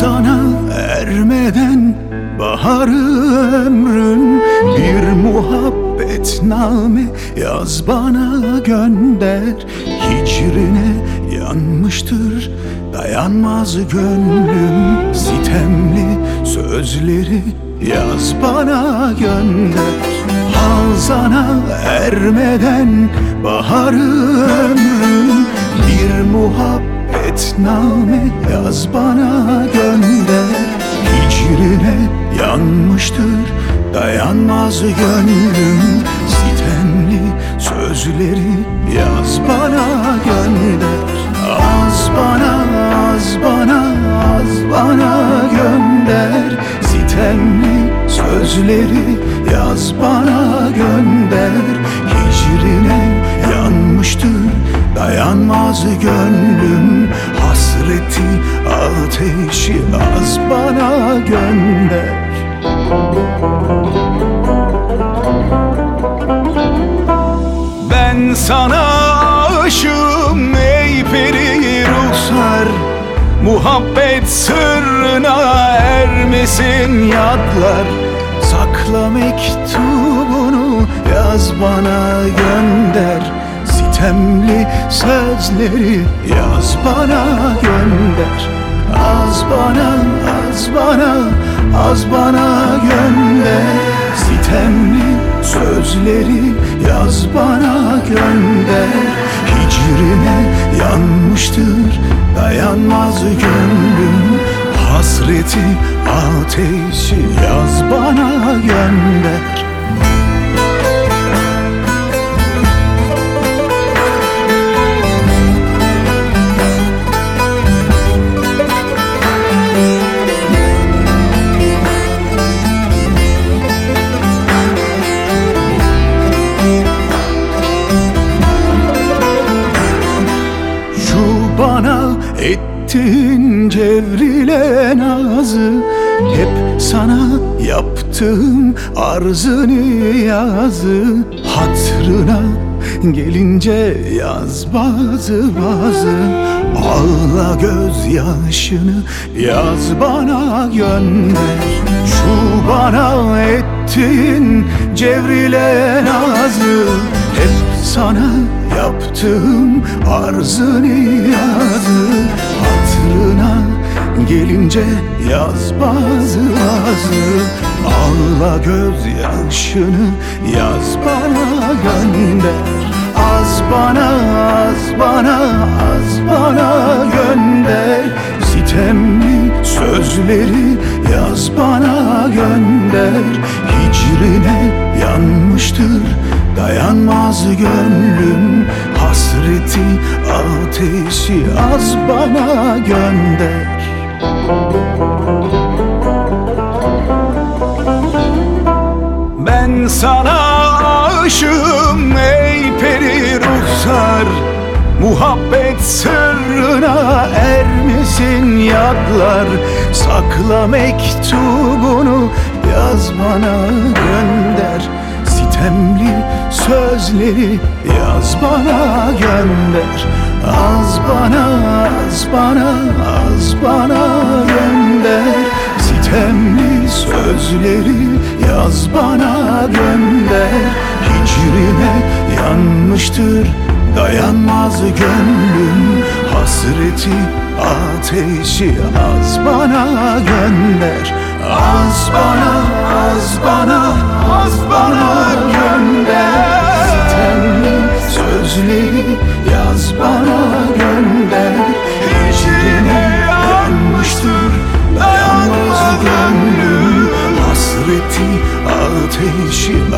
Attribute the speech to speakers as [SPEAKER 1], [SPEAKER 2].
[SPEAKER 1] sana ermeden Baharı ömrün bir muhabbet name Yaz bana gönder. Hicrine yanmıştır dayanmaz gönlüm Sitemli sözleri yaz bana gönder. Hazana ermeden baharı ömrün bir muhabbet muhabbetname yaz bana gönder Hicrine yanmıştır dayanmaz gönlüm. Sitemli sözleri yaz bana gönder Az bana az bana az bana gönder. Sitemli sözleri yaz bana gönder az bana gönder. Ben sana aşığım ey peri ruhsar. Muhabbet sırrına ermesin yadlar. Sakla mektubunu yaz bana gönder. Sitemli sözleri yaz bana gönder az bana gönder Sitemli sözleri yaz bana gönder. Hicrine yanmıştır dayanmaz gönlüm. Hasreti ateşi yaz bana gönder ettiğin cevrile nazı Hep sana yaptığım arzı niyazı Hatrına gelince yaz bazı bazı Ağla gözyaşını yaz bana gönder. Şu bana ettiğin cevrile nazı Hep sana yaptığım arzı niyazı gelince yaz bazı bazı. Ağla gözyaşını yaz bana gönder. Az bana az bana az bana gönder. Sitemli sözleri yaz bana gönder. Hicrine yanmıştır dayanmaz gönlüm. Hasreti ateşi az bana gönder Ben sana aşığım ey peri ruhsar. Muhabbet sırrına ermesin yadlar? Sakla mektubunu yaz bana gönder. Sitemli sözleri yaz bana gönder. Az bana az bana az bana gönder. Sitemli sözleri yaz bana gönder. Hicrine yanmıştır dayanmaz gönlüm. Hasreti ateşi az bana gönder. Az bana az bana az bana Hasreti